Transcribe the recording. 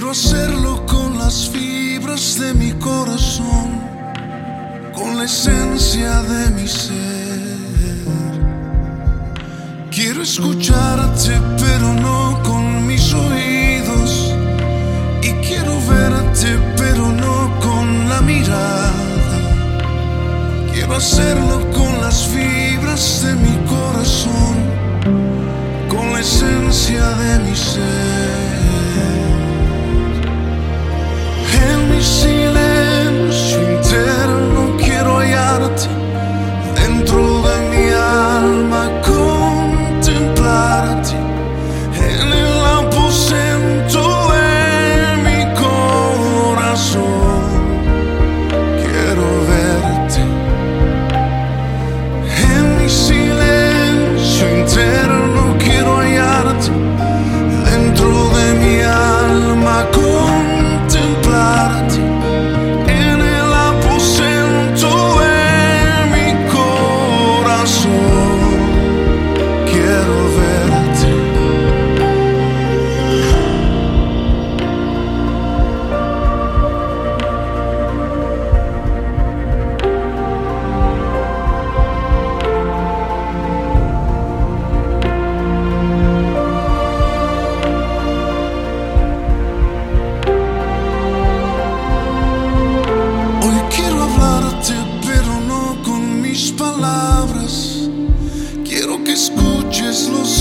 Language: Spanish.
Quiero hacerlo con las fibras de mi corazón, con la esencia de mi ser. Quiero escucharte, pero no con mis oídos. Y quiero verte, pero no con la mirada. Quiero hacerlo con las fibras de mi Quiero que